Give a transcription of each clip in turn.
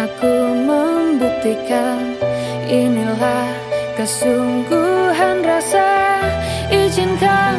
aku membuktikan Inilah kesungguhan rasa. Izinkan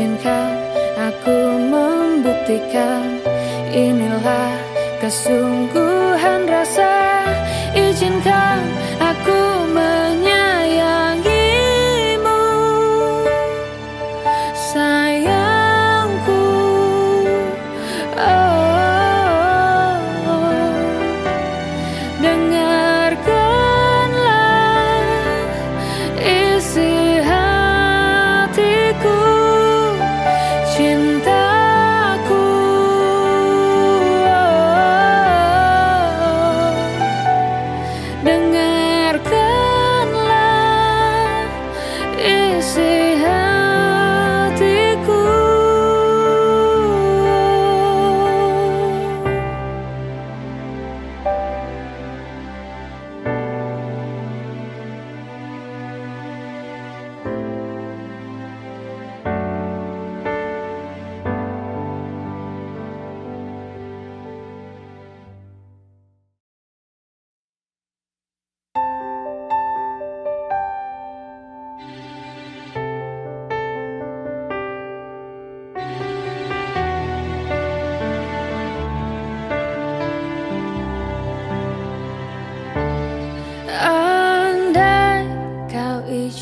Izinkan aku membuktikan Inilah kesungguhan rasa. Izinkan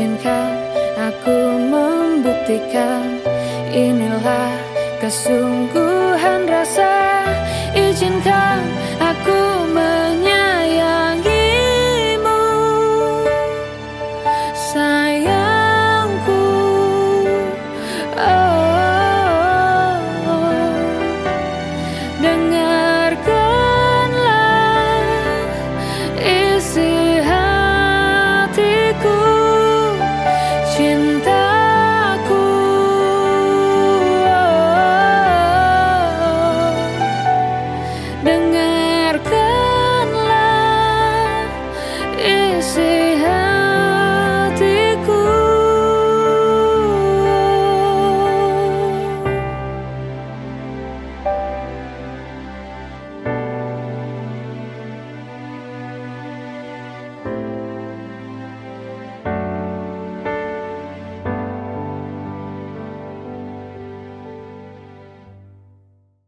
izinkan aku membuktikan inilah kesungguhan rasa. Izinkan aku membuktikan